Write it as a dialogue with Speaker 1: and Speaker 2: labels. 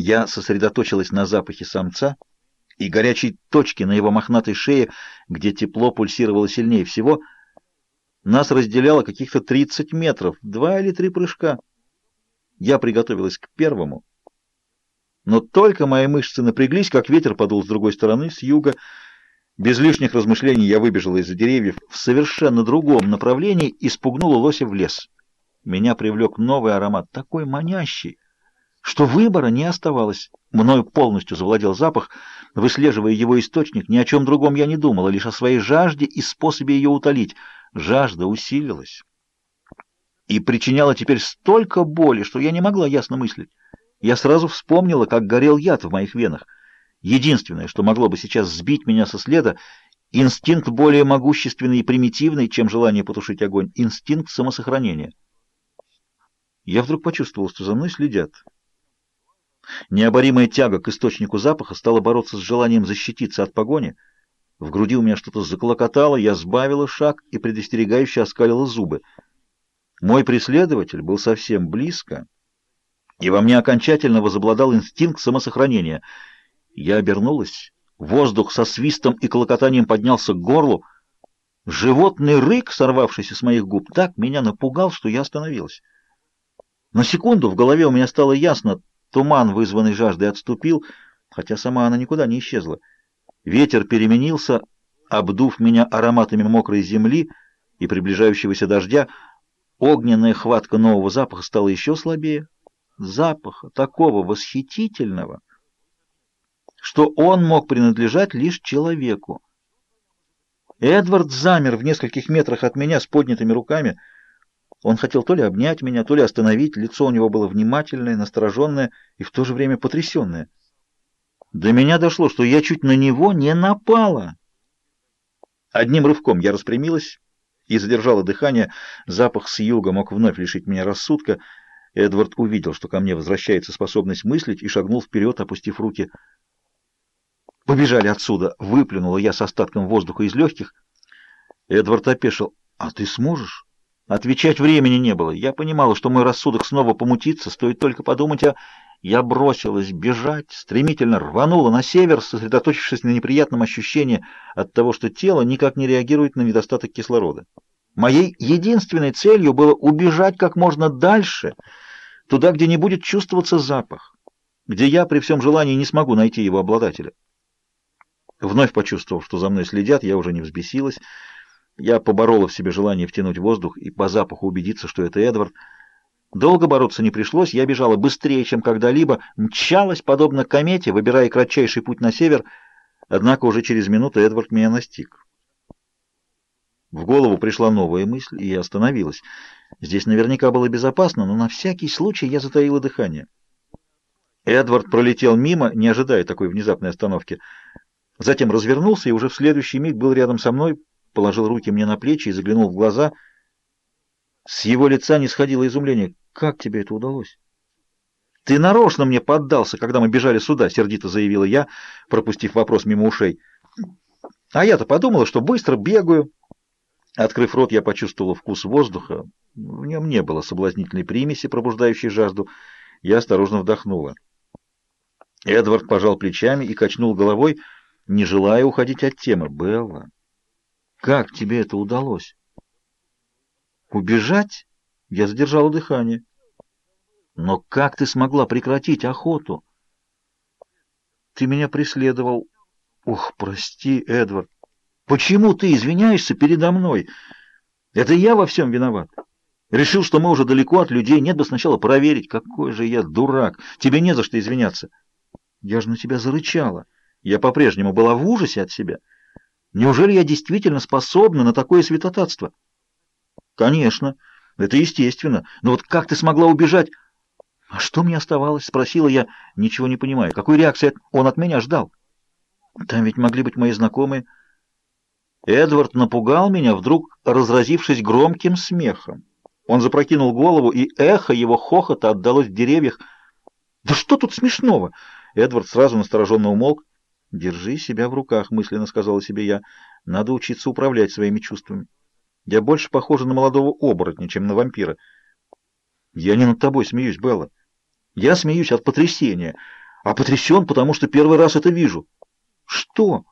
Speaker 1: Я сосредоточилась на запахе самца и горячей точке на его мохнатой шее, где тепло пульсировало сильнее всего. Нас разделяло каких-то 30 метров, два или три прыжка. Я приготовилась к первому. Но только мои мышцы напряглись, как ветер подул с другой стороны, с юга. Без лишних размышлений я выбежала из-за деревьев в совершенно другом направлении и спугнула лося в лес. Меня привлек новый аромат, такой манящий, что выбора не оставалось. Мною полностью завладел запах. Выслеживая его источник, ни о чем другом я не думала, лишь о своей жажде и способе ее утолить. Жажда усилилась и причиняла теперь столько боли, что я не могла ясно мыслить. Я сразу вспомнила, как горел яд в моих венах. Единственное, что могло бы сейчас сбить меня со следа, инстинкт более могущественный и примитивный, чем желание потушить огонь, инстинкт самосохранения. Я вдруг почувствовал, что за мной следят. Необоримая тяга к источнику запаха стала бороться с желанием защититься от погони. В груди у меня что-то заклокотало, я сбавила шаг и предостерегающе оскалила зубы. Мой преследователь был совсем близко, и во мне окончательно возобладал инстинкт самосохранения. Я обернулась, воздух со свистом и колокотанием поднялся к горлу. Животный рык, сорвавшийся с моих губ, так меня напугал, что я остановилась. На секунду в голове у меня стало ясно, туман, вызванный жаждой, отступил, хотя сама она никуда не исчезла. Ветер переменился, обдув меня ароматами мокрой земли и приближающегося дождя, Огненная хватка нового запаха стала еще слабее. Запаха такого восхитительного, что он мог принадлежать лишь человеку. Эдвард замер в нескольких метрах от меня с поднятыми руками. Он хотел то ли обнять меня, то ли остановить. Лицо у него было внимательное, настороженное и в то же время потрясенное. До меня дошло, что я чуть на него не напала. Одним рывком я распрямилась и задержала дыхание. Запах с юга мог вновь лишить меня рассудка. Эдвард увидел, что ко мне возвращается способность мыслить, и шагнул вперед, опустив руки. «Побежали отсюда!» — выплюнула я с остатком воздуха из легких. Эдвард опешил. «А ты сможешь?» Отвечать времени не было. Я понимала, что мой рассудок снова помутится, стоит только подумать о... Я бросилась бежать, стремительно рванула на север, сосредоточившись на неприятном ощущении от того, что тело никак не реагирует на недостаток кислорода. Моей единственной целью было убежать как можно дальше, туда, где не будет чувствоваться запах, где я при всем желании не смогу найти его обладателя. Вновь почувствовав, что за мной следят, я уже не взбесилась. Я поборола в себе желание втянуть воздух и по запаху убедиться, что это Эдвард. Долго бороться не пришлось, я бежала быстрее, чем когда-либо, мчалась, подобно комете, выбирая кратчайший путь на север, однако уже через минуту Эдвард меня настиг. В голову пришла новая мысль, и я остановилась. Здесь наверняка было безопасно, но на всякий случай я затаила дыхание. Эдвард пролетел мимо, не ожидая такой внезапной остановки. Затем развернулся и уже в следующий миг был рядом со мной, положил руки мне на плечи и заглянул в глаза — с его лица не сходило изумление. «Как тебе это удалось?» «Ты нарочно мне поддался, когда мы бежали сюда», — сердито заявила я, пропустив вопрос мимо ушей. «А я-то подумала, что быстро бегаю». Открыв рот, я почувствовала вкус воздуха. В нем не было соблазнительной примеси, пробуждающей жажду. Я осторожно вдохнула. Эдвард пожал плечами и качнул головой, не желая уходить от темы. «Белла, как тебе это удалось?» Убежать? Я задержала дыхание. Но как ты смогла прекратить охоту? Ты меня преследовал. Ох, прости, Эдвард. Почему ты извиняешься передо мной? Это я во всем виноват. Решил, что мы уже далеко от людей. Нет бы сначала проверить. Какой же я дурак. Тебе не за что извиняться. Я же на тебя зарычала. Я по-прежнему была в ужасе от себя. Неужели я действительно способна на такое святотатство? Конечно, это естественно. Но вот как ты смогла убежать? А что мне оставалось? Спросила я, ничего не понимая. Какой реакции он от меня ждал? Там ведь могли быть мои знакомые. Эдвард напугал меня, вдруг разразившись громким смехом. Он запрокинул голову, и эхо его хохота отдалось в деревьях. «Да что тут смешного?» Эдвард сразу настороженно умолк. «Держи себя в руках», — мысленно сказала себе я. «Надо учиться управлять своими чувствами». Я больше похожа на молодого оборотня, чем на вампира. Я не над тобой смеюсь, Белла. Я смеюсь от потрясения, а потрясен, потому что первый раз это вижу. Что?